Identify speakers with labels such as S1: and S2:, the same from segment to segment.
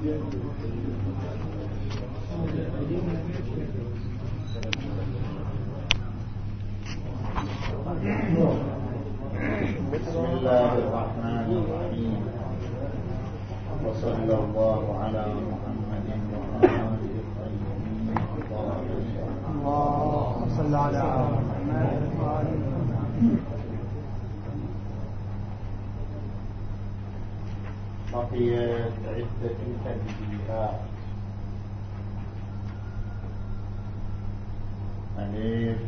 S1: بسم الله الرحمن الرحيم. وصلى الله على محمد تنبيهات ألف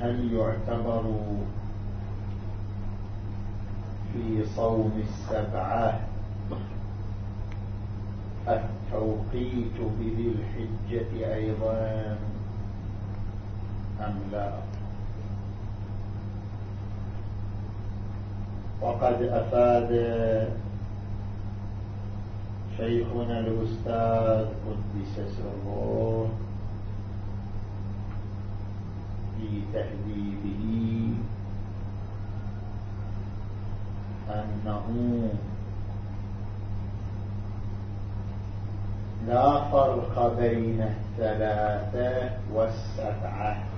S1: هل يعتبر في صوم السبعة التوقيت بذي الحجة أيضا أم لا؟ وقد أفاد شيخنا الأستاذ قدس سره في تهذيبه أنه لا فرق بين الثلاثة والسبعة.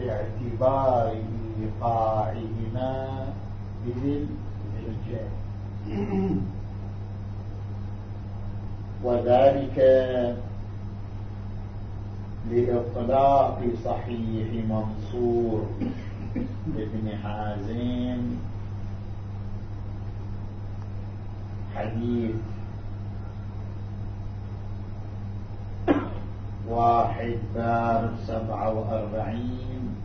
S1: في اعتبار إيقاعهما بذي الحجة وذلك لإطلاق صحيح منصور ابن حازم حديث واحد باب سبعة وأربعين.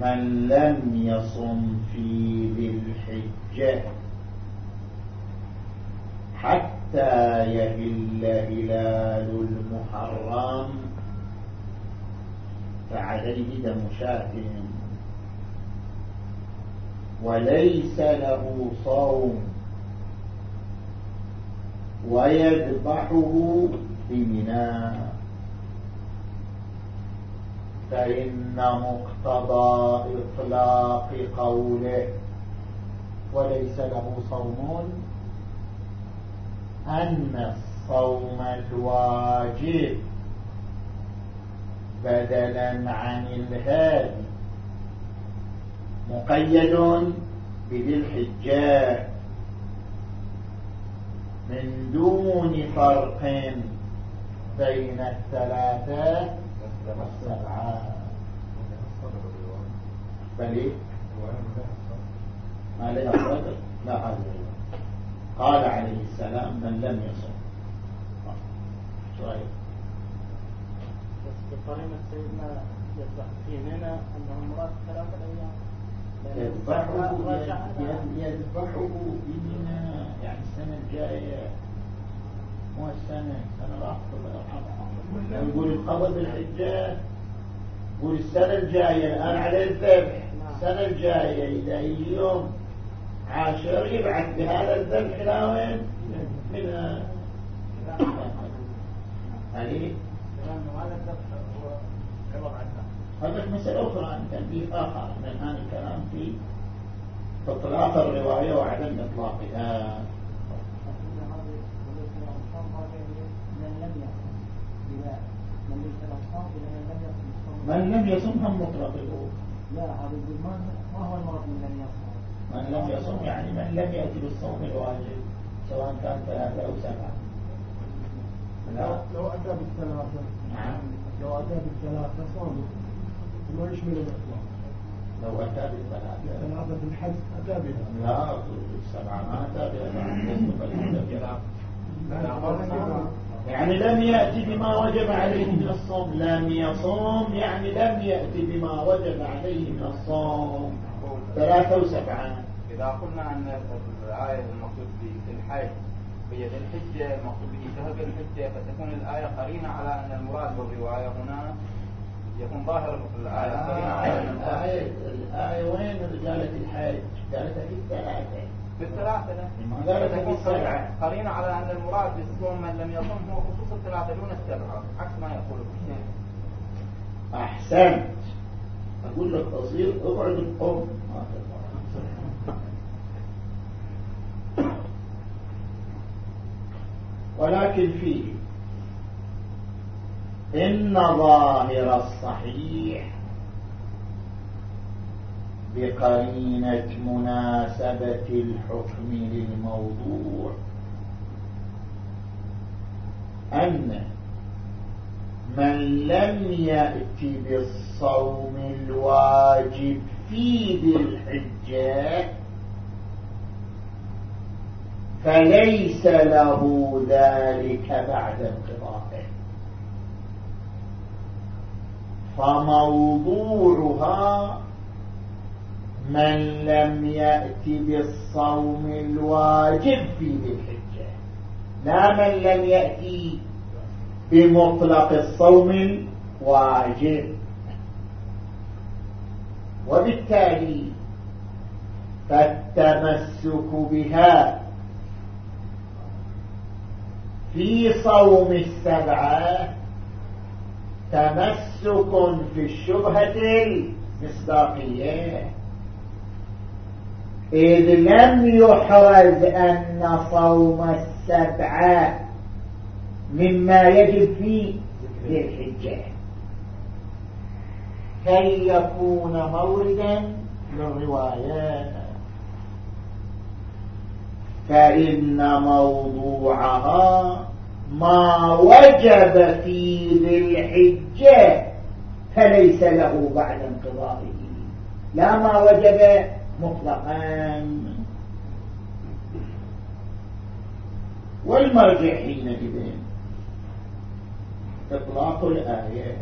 S1: من لم يصم في ذي الحجة حتى يهل هلال المحرم. فعليه دم شاتم وليس له صوم. ويذبحه بمنى فإن مقتضى إطلاق قوله وليس له صوم أن الصوم الواجب بدلا عن الهادي مقيد بذي الحجاج من دون فرق بين الثلاثة والسبعة بل ما لها صدر لا هذا قال عليه السلام من لم يصم. شوية
S2: بس قرينة سيدنا يذبح في منى أنه مراد ثلاثة أيام.
S1: يذبحه يذبحه بمنى يعني السنة الجاية مو السنة السنة راحت يقول القبض بالحجة يقول السنة الجاية الآن على الذبح. السنة الجاية إذا يجي يوم عاشر يبعث بهذا الذبح إلى وين؟ من عليه
S2: هذا الذبح هو عوض عنه
S1: هذا مسألة أخرى تنبيه آخر من الآن الكلام في إطلاق الرواية وعدم إطلاقها. من لم يصم هم مطلقه.
S2: لا هذا يقول ما هو المرض من لم يصم
S1: من لم يصم يعني من لم يأتي بالصوم الواجب سواء كان ثلاثة أو سبعة.
S3: لو لو أتى بالثلاثة.
S1: نعم.
S3: لو أتى بالثلاثة صام ما يشمل الإطلاق
S1: لو أتى بالثلاثة.
S3: الثلاثة في الحج أتى بها.
S1: لا السبعة ما أتى بها. يعني لم يأتي بما وجب عليه من الصوم. لم يصوم يعني لم يأتي بما وجب عليه من الصوم. ثلاثة وسبعة
S4: إذا قلنا أن الآية المقصود في الحج هي ذي الحجة المقصود به ذي الحجة فتكون الآية قرينة على أن المراد بالرواية هنا يكون ظاهر الآية قرينة على أن
S1: الآية الآية وين؟ رجالة الحج. قالتها في الثلاثة
S4: بالثلاثة قرينة على أن المراد بالصوم من لم يصم هو خصوص الثلاثة دون السبعة عكس ما يقول الشيخ
S1: أحسنت. أقول لك تصير اقعد القوم. ولكن فيه إن ظاهر الصحيح بقرينة مناسبة الحكم للموضوع. أن من لم يأت بالصوم الواجب في ذي الحجة فليس له ذلك بعد انقضائه. فموضوعها من لم يأت بالصوم الواجب في ذي الحجة. لا من لم يأتي بمطلق الصوم الواجب. وبالتالي فالتمسك بها في صوم السبعة تمسك في الشبهة المصداقية. إذ لم يحرز أن صوم السبعة مما يجب في ذي الحجة. كي يكون موردا للروايات. فإن موضوعها ما وجب في ذي الحجة فليس له بعد انقضائه. لا ما وجب مطلقا. والمرجع حينئذ. إطلاق الآية.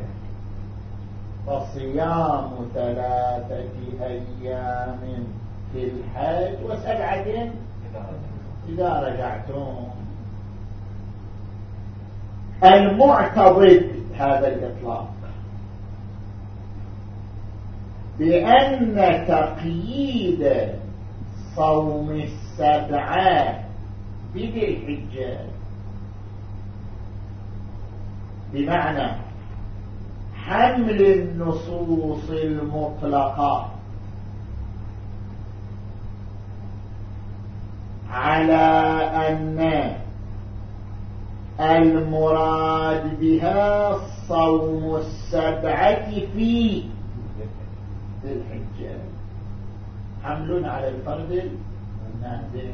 S1: فصيام ثلاثة أيام في الحج وسبعة إذا رجعتم. المعتضد هذا الإطلاق. بأن تقييد صوم السبعة بذي الحجة. بمعنى حمل النصوص المطلقة على أن المراد بها صوم السبعة في الحجة حمل على الفرد النادر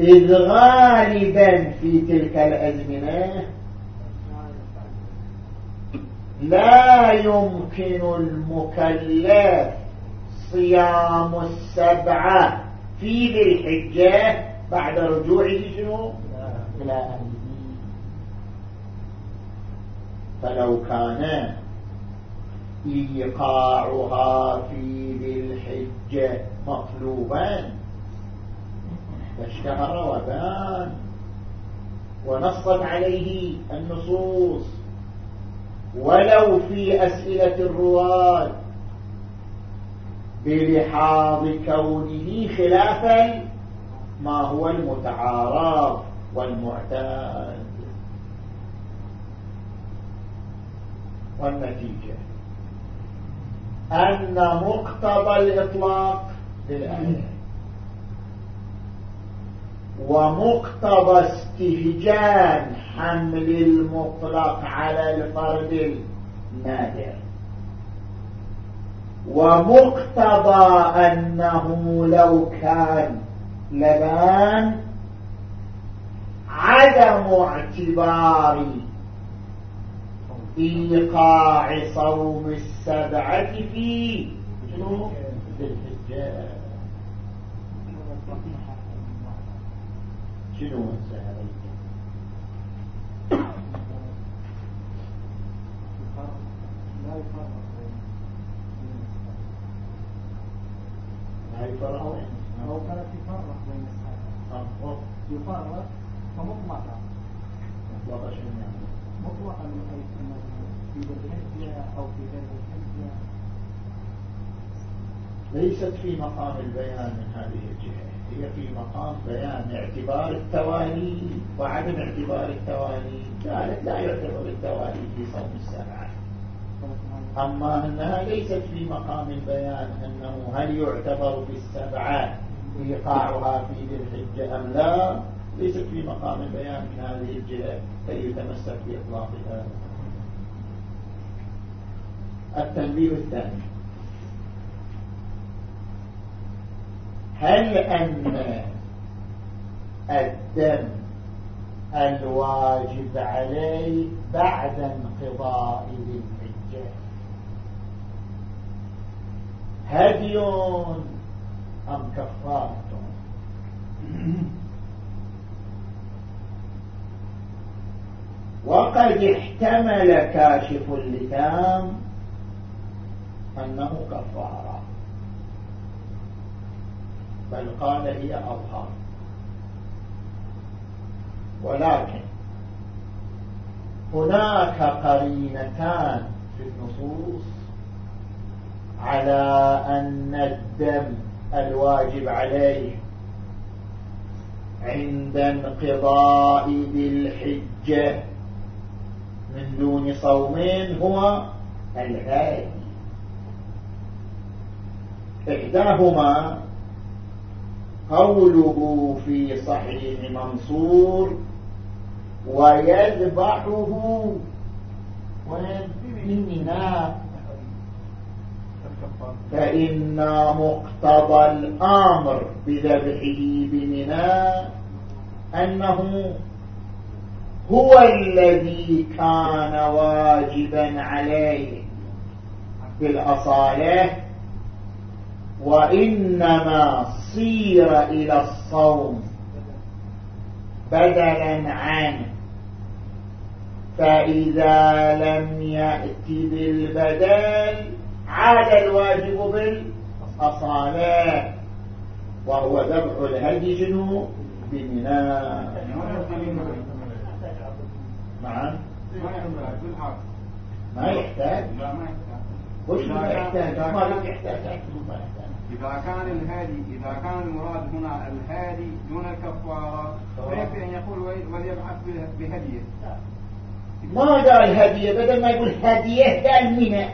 S1: إذ غالبا في تلك الأزمنة لا يمكن المكلف صيام السبعة في ذي الحجة بعد رجوعه شنو؟ إلى أهله. فلو كان إيقاعها في ذي الحجة مطلوبا. فاشتهر وبان ونصت عليه النصوص. ولو في أسئلة الرواد بلحاظ كونه خلافا. ما هو المتعارف والمعتاد. والنتيجة. أن مقتضى الإطلاق للآية ومقتضى استهجان حمل المطلق على الفرد النادر. ومقتضى أنه لو كان لبان عدم اعتبار إيقاع صوم السبعة في شنو؟ الحجاج شنو السهرين
S3: لا يفرق بين
S1: لا يفرق
S3: لو كانت يفرق بين الساعات يفرق فمطلقا
S1: مطلقة شنو يعني
S3: مطلقا من حيث انه في ذي الحجه أو في غير الحجه
S1: ليست في مقام البيان من هذه الجهة. هي في مقام بيان اعتبار التوالي وعدم اعتبار التوالي قالت لا يعتبر التوالي في صوم السبعة. أما أنها ليست في مقام البيان أنه هل يعتبر في السبعة إيقاعها في ذي الحجة أم لا ليست في مقام البيان من هذه الجهة كي يتمسك بإطلاقها. التنبيه الثاني. هل أن الدم الواجب عليه بعد انقضاء ذي الحجة؟ هدي أم كفارة؟ وقد احتمل كاشف اللثام أنه كفارة بل قال هي أظهر. ولكن هناك قرينتان في النصوص على أن الدم الواجب عليه عند انقضاء ذي الحجة من دون صوم هو الهادي. إحداهما قوله في صحيح منصور ويذبحه مناء فإن مقتضى الأمر بذبحه بمناء أنه هو الذي كان واجبا عليه بالأصالة وإنما صير إلى الصوم بدلا عنه فإذا لم يأت بالبدل عاد الواجب بالأصالة وهو ذبح الهدي جنو بمناء نعم. ما يحتاج. وش ما يحتاج؟ ما يحتاج
S4: إذا كان الهادي إذا كان المراد هنا الهادي دون الكفارة فيكفي أن يقول وليبعث بهديه؟
S1: ما قال هدية؟ بدل ما يقول هدية قال منى.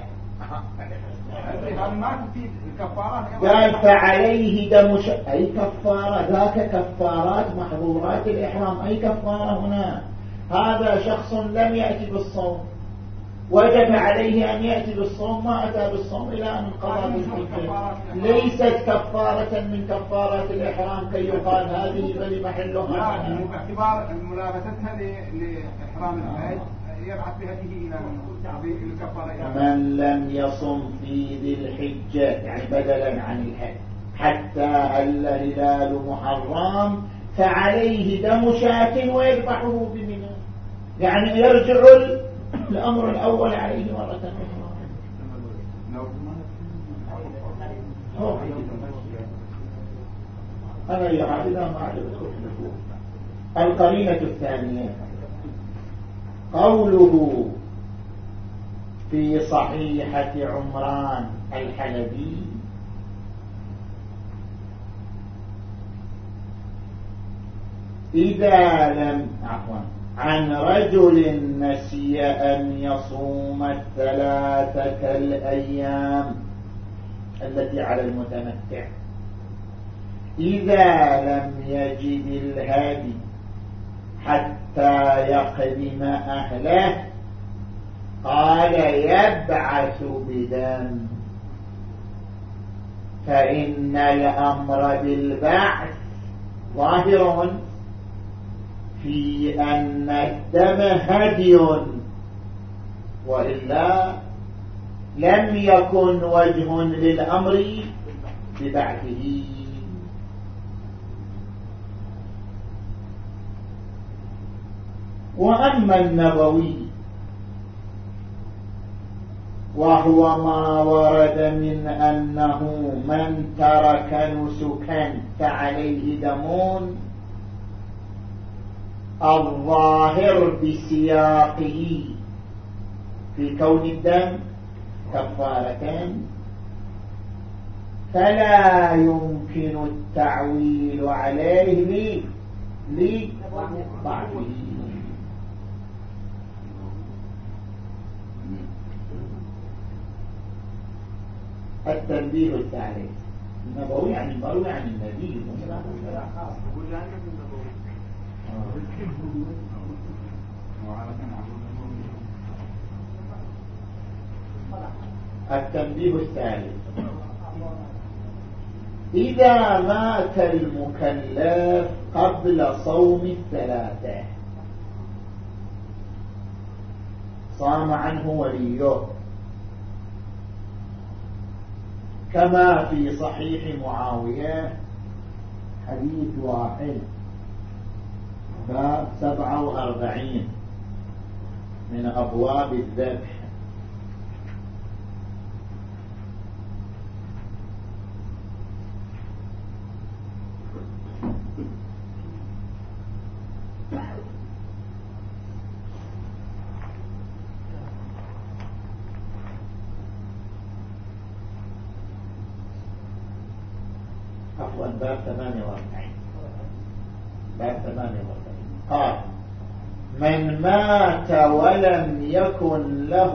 S1: قال فعليه دم ش... أي كفارة؟ ذاك كفارات محظورات الإحرام. أي كفارة هنا؟ هذا شخص لم يأتي بالصوم. وجب عليه أن يأتي بالصوم ما أتى بالصوم إلى أن انقضى بالحجة. ليست كفارة من كفارات الإحرام كي يقال هذه بل محلها.
S4: لا باعتبار ملابستها لإحرام الحج يبعث بهذه إلى الكفارة.
S1: من لم يصم في ذي الحجة يعني بدلا عن الحج حتى هل هلال محرم فعليه دم شاة ويذبحه بمنى. يعني يرجع الأمر الأول عليه مرة أخرى. أنا يعادل ما عجبته القرينة الثانية. قوله في صحيحة عمران الحلبي إذا لم عفوا. عن رجل نسي أن يصوم الثلاثة الأيام التي على المتمتع. إذا لم يجد الهادي حتى يقدم أهله قال يبعث بدم. فإن الأمر بالبعث ظاهر. في أن الدم هدي وإلا لم يكن وجه للأمر ببعثه. وأما النبوي وهو ما ورد من أنه من ترك نسكا فعليه دمون الظاهر بسياقه. في كون الدم كفارة فلا يمكن التعويل عليه لضعفه. التنبيه الثالث. النبوي عن المروي عن النبي التنبيه الثالث إذا مات المكلف قبل صوم الثلاثة. صام عنه وليه. كما في صحيح معاوية حديث واحد. باب سبعة وأربعين من أبواب الذبح باب 48 باب 48 قال من مات ولم يكن له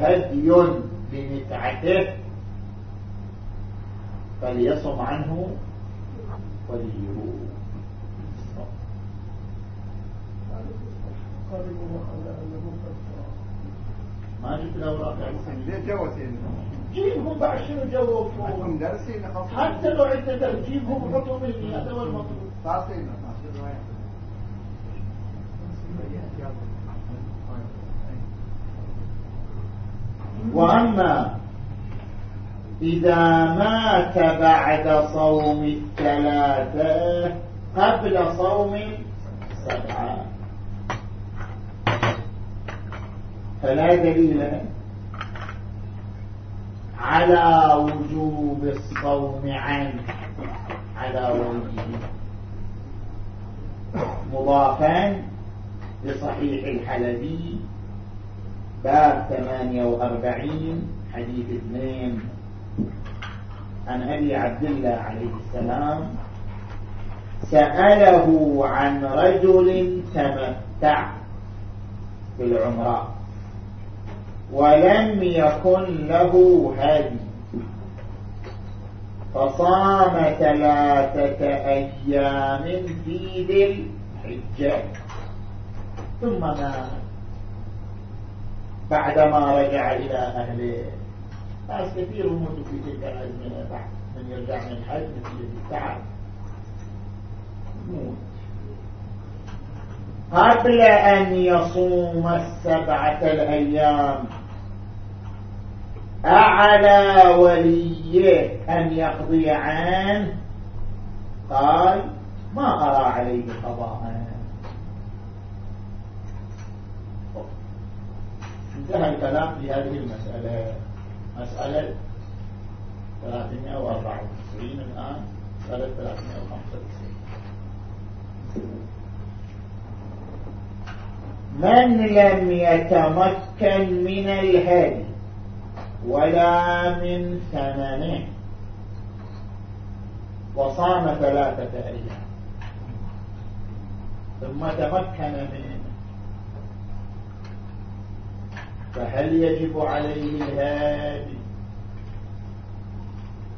S1: هدي لمتعته فليصم عنه وليه ما جبت الأوراق
S5: ليه جوتين
S1: جيبهم بعد شنو جوفوا
S5: عندكم درسي
S1: حتى لو عندنا درس جيبهم وحطهم في هذا هو المطلوب وأما إذا مات بعد صوم الثلاثة قبل صوم السبعة. فلا دليل على وجوب الصوم عنه على وجهه. مضافا لصحيح الحلبي باب 48 حديث اثنين. عن أبي عبد الله عليه السلام سأله عن رجل تمتع بالعمرة ولم يكن له هدي فصام ثلاثة أيام في ذي الحجة. ثم مات. بعدما رجع إلى أهله. ناس كثير يموتوا في تلك الأزمنة بعد من يرجع من الحج نتيجة التعب موت قبل أن يصوم السبعة الأيام أعلى وليه أن يقضي عنه؟ قال ما أرى عليه قضاء. انتهى الكلام في هذه المسألة. مسألة 394 الآن مسألة 395 من لم يتمكن من الهدي ولا من ثمنه؟ وصام ثلاثة أيام. ثم تمكن منه فهل يجب عليه الهادي؟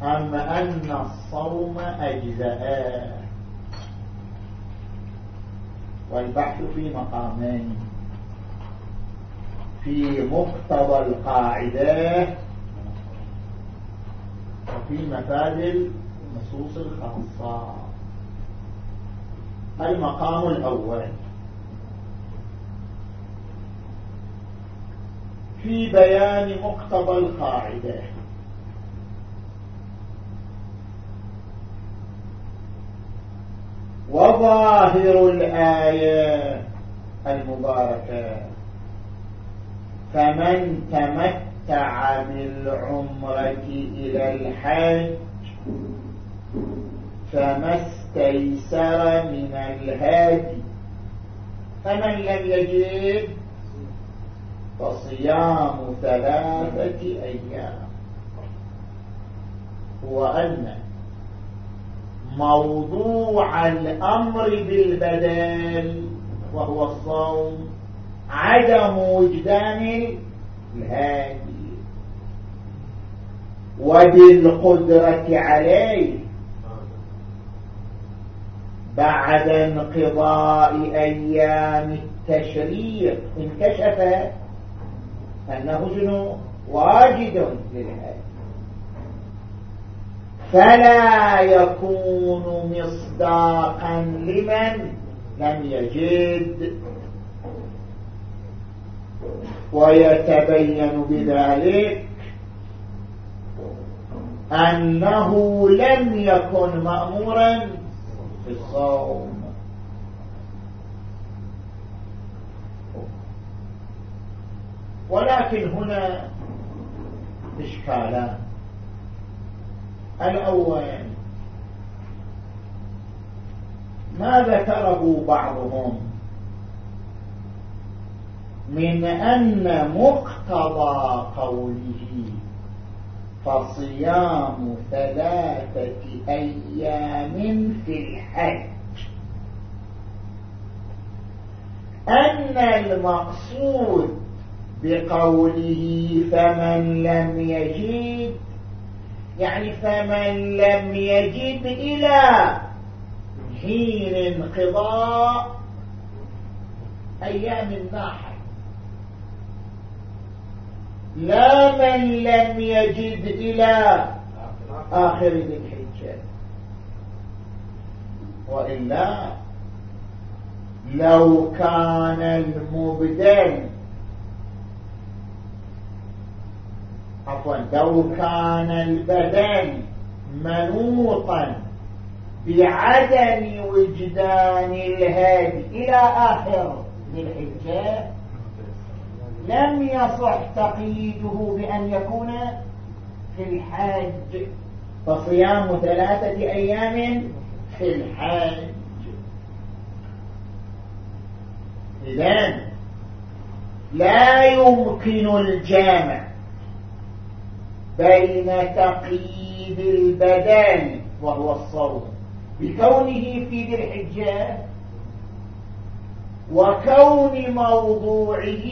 S1: أم أن الصوم أجزاء؟ والبحث في مقامين. في مقتضى القاعدة وفي مفاد النصوص الخاصة. المقام الأول. في بيان مقتضى القاعدة. وظاهر الآية المباركة فمن تمتع بالعمرة إلى الحج فما استيسر من الهادي فمن لم يجد فصيام ثلاثة أيام. هو أن موضوع الأمر بالبدل وهو الصوم عدم وجدان الهادي. وبالقدرة عليه. بعد انقضاء أيام التشريق انكشف أنه شنو؟ واجد للحج فلا يكون مصداقا لمن لم يجد. ويتبين بذلك أنه لم يكن مأمورا بالصوم ولكن هنا إشكالان الأول ما ذكره بعضهم؟ من أن مقتضى قوله فصيام ثلاثة أيام في الحج. أن المقصود بقوله فمن لم يجد يعني فمن لم يجد إلى حين انقضاء أيام الناحر لا من لم يجد إلى آخر ذي الحجة. وإلا لو كان المبدل عفوا لو كان البدن منوطا بعدم وجدان الهادي إلى آخر ذي الحجة لم يصح تقييده بأن يكون في الحج فصيام ثلاثة أيام في الحج إذن لا يمكن الجامع بين تقييد البدن وهو الصوم. بكونه في ذي الحجة وكون موضوعه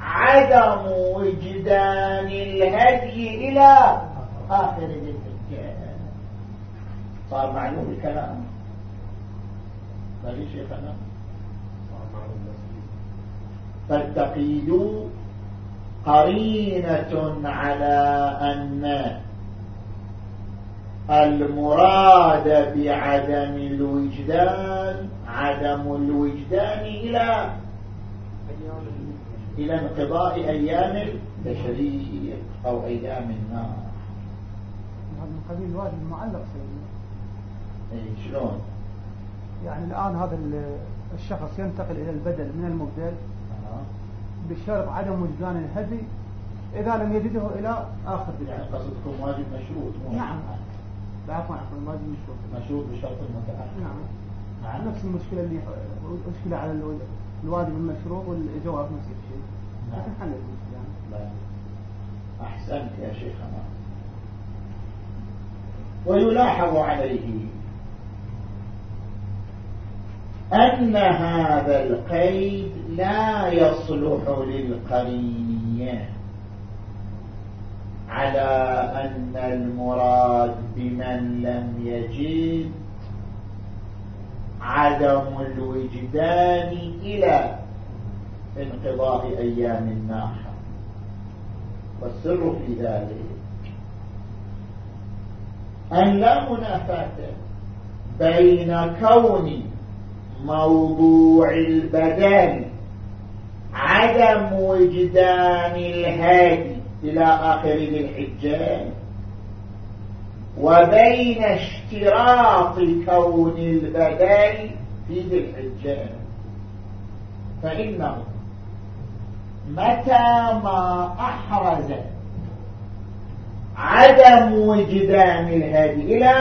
S1: عدم وجدان الهدي إلى آخر ذي الحجة. صار معلوم الكلام. مالي شيخنا فالتقييد قرينة على أن المراد بعدم الوجدان عدم الوجدان إلى إلى انقضاء أيام التشريق أو أيام النار
S3: هذا من قبيل الواجب المعلق سيدنا
S1: شلون؟
S3: يعني الآن هذا الشخص ينتقل إلى البدل من المبدل. بشرط عدم وجدان الهدي إذا لم يجده إلى آخر
S1: يعني قصدكم واجب مشروط
S3: نعم. عفوا عفوا الواجب مشروط.
S1: مشروط بشرط المتأخر
S3: نعم.
S1: نعم.
S3: نفس المشكلة اللي مشكلة على الو- الواجب المشروط والجواب نفس الشيء.
S1: نعم.
S3: لكن حلت المشكلة.
S1: لا. أحسنت يا شيخنا. ويلاحظ عليه أن هذا القيد لا يصلح للقرينية على أن المراد بمن لم يجد عدم الوجدان إلى انقضاء أيام الناحة والسر في ذلك أن لا منافاة بين كون موضوع البدن عدم وجدان الهادي إلى آخر ذي الحجة وبين اشتراط كون البدن في ذي الحجة فإنه متى ما أحرز عدم وجدان الهادي إلى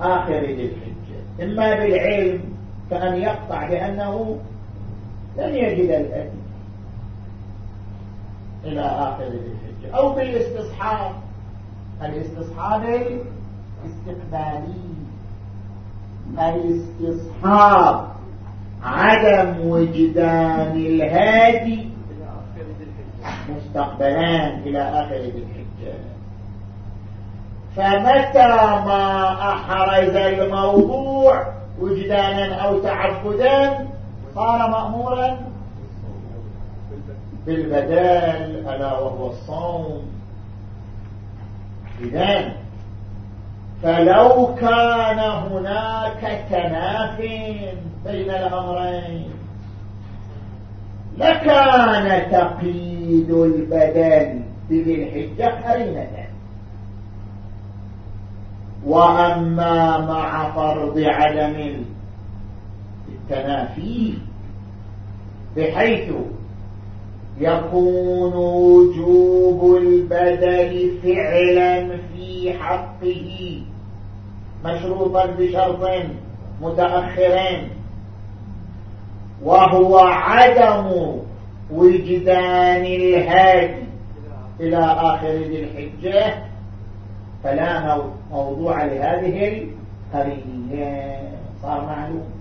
S1: آخر ذي الحجة إما بالعلم كأن يقطع بأنه لن يجد الهدي إلى آخر الحجة أو بالاستصحاب الاستصحاب الاستقبالي الاستصحاب عدم وجدان الهادي مستقبلان إلى آخر ذي الحجة فمتى ما أحرز الموضوع وجدانا أو تعبدا صار مأمورا بالبدال ألا وهو الصوم. إذن فلو كان هناك تناف بين الأمرين لكان تقييد البدل بذي الحجة قرينة وأما مع فرض عدم التنافي بحيث يكون وجوب البدل فعلا في حقه مشروطا بشرط متأخرين. وهو عدم وجدان الهادي إلى آخر ذي الحجة. فلا موضوع لهذه القرينية صار معلوم.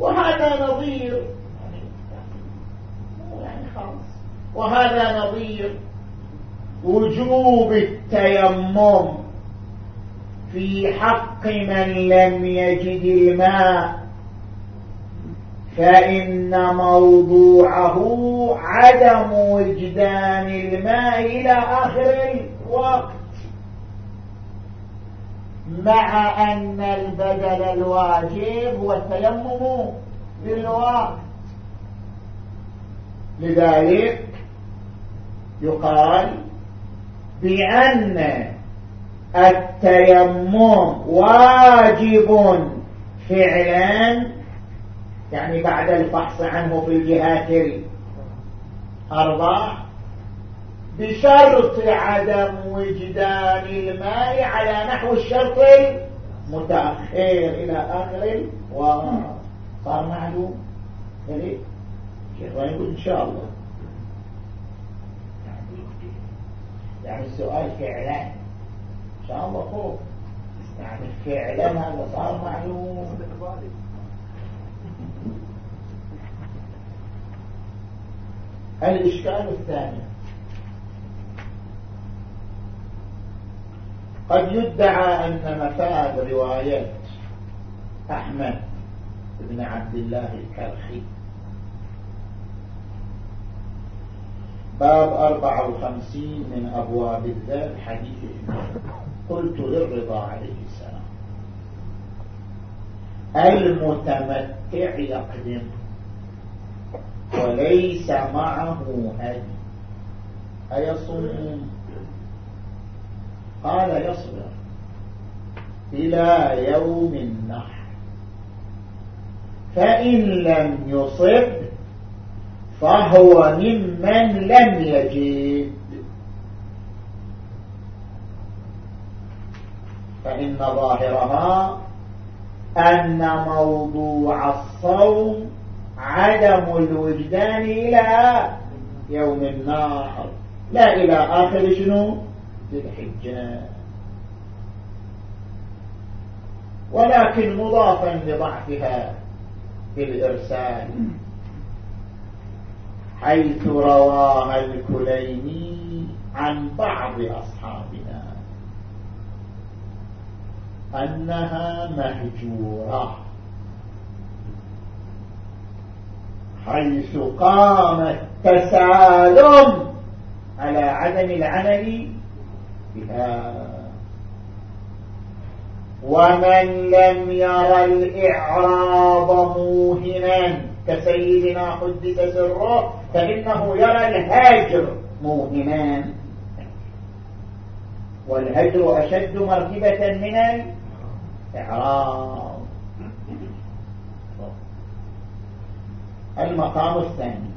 S1: وهذا نظير. يعني وهذا نظير. وجوب التيمم في حق من لم يجد الماء فإن موضوعه عدم وجدان الماء إلى آخر الوقت. مع أن البدل الواجب هو التيمم بالوقت لذلك يقال بأن التيمم واجب فعلا يعني بعد الفحص عنه في الجهات الأربع بشرط عدم وجدان الماء على نحو الشرط المتأخر إلى آخر وصار معلوم يعني شيخ يقول إن شاء الله. يعني السؤال فعلا. إن شاء الله فوق يعني فعلا هذا صار معلوم الإشكال الثاني. قد يدعى أن مفاد رواية أحمد بن عبد الله الكرخي. باب أربعة وخمسين من أبواب الذات حديث قلت للرضا عليه السلام. المتمتع يقدم وليس معه هدي. أيصوم؟ قال يصبر إلى يوم النحر. فإن لم يصب فهو ممن لم يجد فإن ظاهرها أن موضوع الصوم عدم الوجدان إلى يوم النحر. لا إلى آخر شنو؟ الحجة ولكن مضافا لضعفها في الإرسال حيث رواها الكليني عن بعض أصحابنا أنها مهجورة حيث قام التسالم على عدم العمل بها ومن لم ير الإعراض موهنا كسيدنا قدس سره فإنه يرى الهاجر موهنا. والهجر أشد مرتبة من الإعراض. المقام الثاني.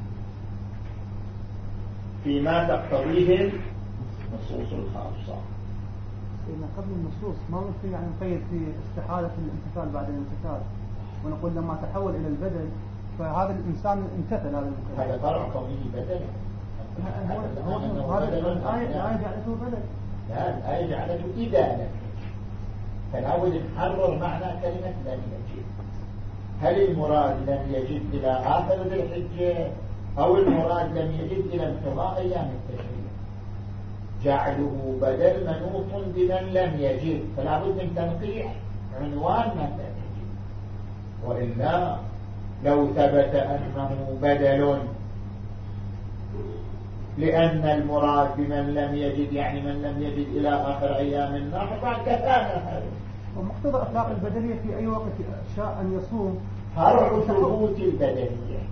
S1: فيما تقتضيه النصوص الخاصة.
S3: إذا قبل النصوص ما ممكن يعني نقيد في استحالة الامتثال بعد الامتثال؟ ونقول لما تحول إلى البدل فهذا الإنسان امتثل هذا المكلف
S1: هذا طرع كونه بدل
S3: هو هذا الآية جعلته بدل
S1: لا الآية جعلته إذا لم بد نحرر معنى كلمة لم يجد. هل المراد لم يجد إلى آخر ذي الحجة؟ أو المراد لم يجد إلى انقضاء أيام التشريع جعله بدل منوط بمن لم يجد. فلا بد من تنقيح. عنوان من لم يجد. وإلا لو ثبت أنه بدل لأن المراد بمن لم يجد يعني من لم يجد إلى آخر أيام النحر بعد كثانة هذا.
S3: ومقتضى أخلاق البدنية في أي وقت شاء أن يصوم.
S1: فرع ثبوت البدنية.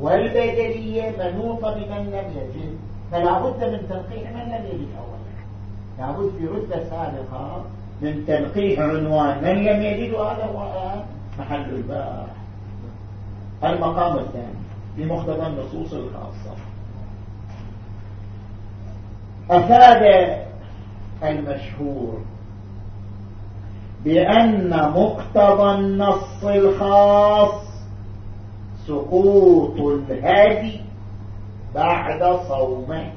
S1: والبدنية منوطة بمن لم يجد. فلا بد من تنقيح من لم يجد أولا لا بد في رتبة سابقة من تنقيح عنوان من لم يجد هذا هو محل الباح المقام الثاني بمقتضى النصوص الخاصة. أفاد المشهور بأن مقتضى النص الخاص سقوط الهدي بعد صومه.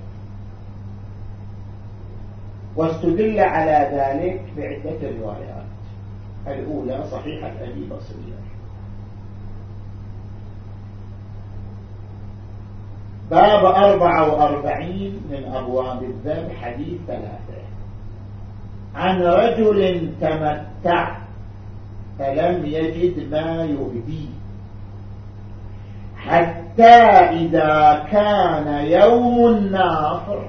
S1: واستدل على ذلك بعدة روايات. الأولى صحيحة أبي بصير. باب أربعة وأربعين من أبواب الذنب حديث ثلاثة. عن رجل تمتع فلم يجد ما يهدي حتى إذا كان يوم الناصر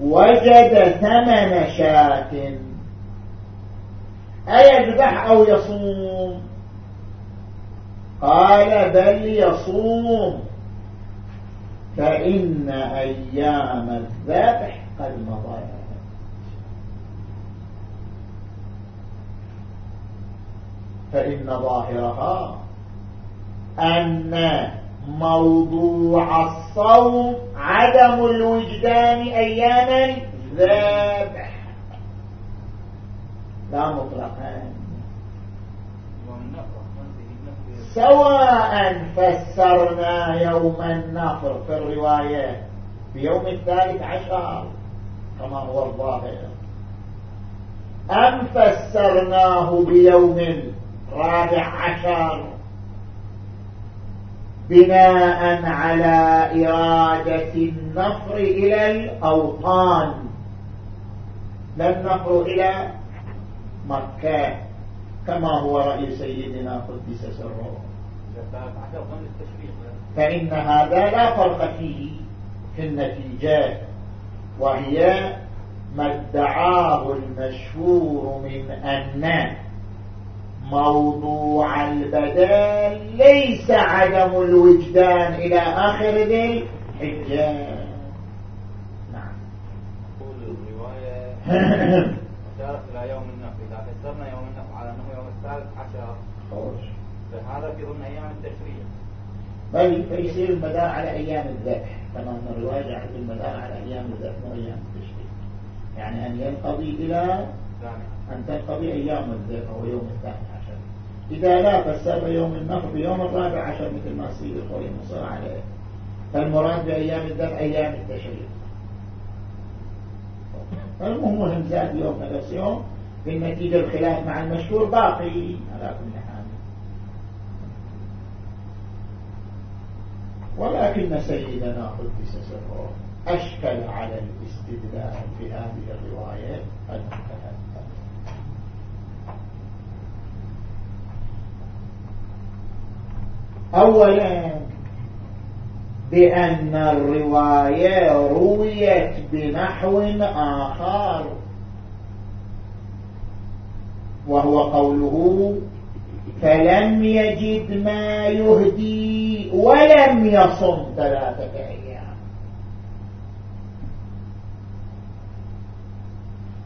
S1: وجد ثمن شاة. أيذبح أو يصوم؟ قال بل يصوم. فإن أيام الذبح قد مضت. فإن ظاهرها أن موضوع الصوم عدم الوجدان أيام الذبح لا مطلقا. سواء فسرنا يوم النفر في الرواية بيوم الثالث عشر كما هو الظاهر. أم فسرناه بيوم الرابع عشر؟ بناء على إرادة النفر إلى الأوطان. لا النفر إلى مكة كما هو رأي سيدنا قدس سره. فإن هذا لا فرق فيه في النتيجات وهي ما ادعاه المشهور من أن موضوع البدل ليس عدم الوجدان إلى آخر ذي الحجة.
S4: نعم. قول الرواية أشارت إلى يوم إذا فسرنا يوم على أنه يوم الثالث عشر. فهذا في ضمن أيام التشريع.
S1: بل فيصير المدار على أيام الذبح كما أن الرواية جعلت المدار على أيام الذبح وأيام التشريع. يعني أن ينقضي إلى أن تنقضي أيام الذبح وهو يوم الثاني. إذا لا فسر يوم النفر بيوم الرابع عشر مثل ما سيد الخوي مصر عليه. فالمراد بأيام الذبح أيام التشريع المهم زاد يوم نفس يوم بالنتيجة الخلاف مع المشهور باقي. على كل حال. ولكن سيدنا قدس سره أشكل على الاستدلال في هذه الرواية المتهدفة أولا بأن الرواية رويت بنحو آخر. وهو قوله فلم يجد ما يهدي ولم يصم ثلاثة أيام.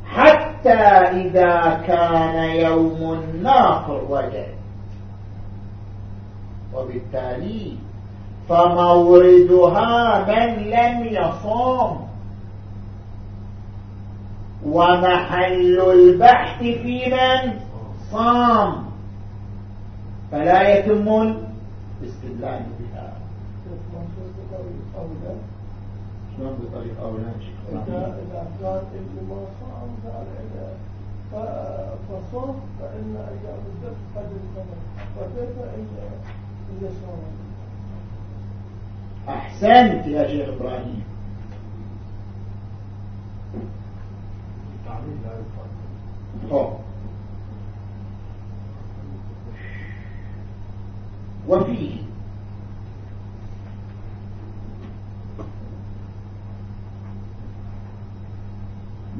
S1: حتى إذا كان يوم الناقر وجد. وبالتالي فموردها من لم يصوم. ومحل البحث في من صام. فلا يتم الاستدلال بها. شلون بطريقة أولى؟
S5: إذا إذا كان اللي ما صام قال فصوم فإن أيام الذبح قد انقضت فكيف إن
S1: أحسنت يا شيخ إبراهيم. وفيه.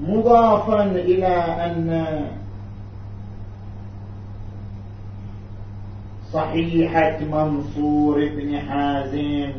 S1: مضافا إلى أن صحيحة منصور بن حازم.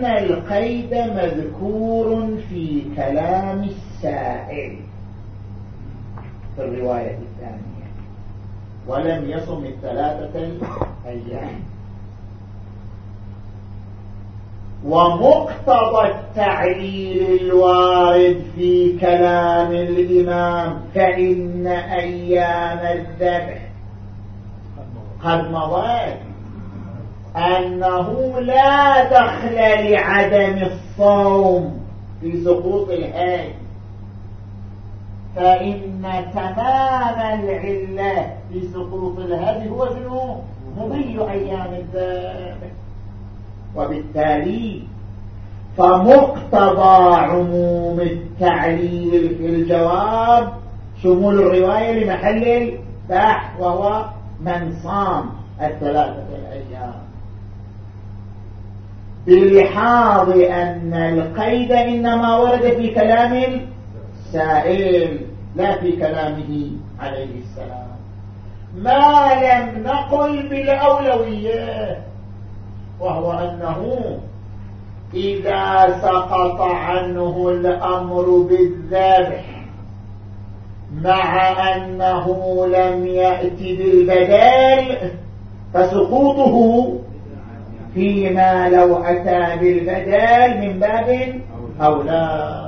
S1: أن القيد مذكور في كلام السائل. في الرواية الثانية. ولم يصم الثلاثة الأيام. ومقتضى التعليل الوارد في كلام الإمام فإن أيام الذبح قد مضت أنه لا دخل لعدم الصوم في سقوط الهاج فإن تمام العلة في سقوط الهدي هو شنو؟ مضي أيام الذبح وبالتالي فمقتضى عموم التعليل في الجواب شمول الرواية لمحل البحث وهو من صام الثلاثة الأيام بلحاظ أن القيد إنما ورد في كلام السائل لا في كلامه عليه السلام. ما لم نقل بالأولوية وهو أنه إذا سقط عنه الأمر بالذبح مع أنه لم يأتي بالبدال فسقوطه فيما لو أتى بالبدال من باب أولى.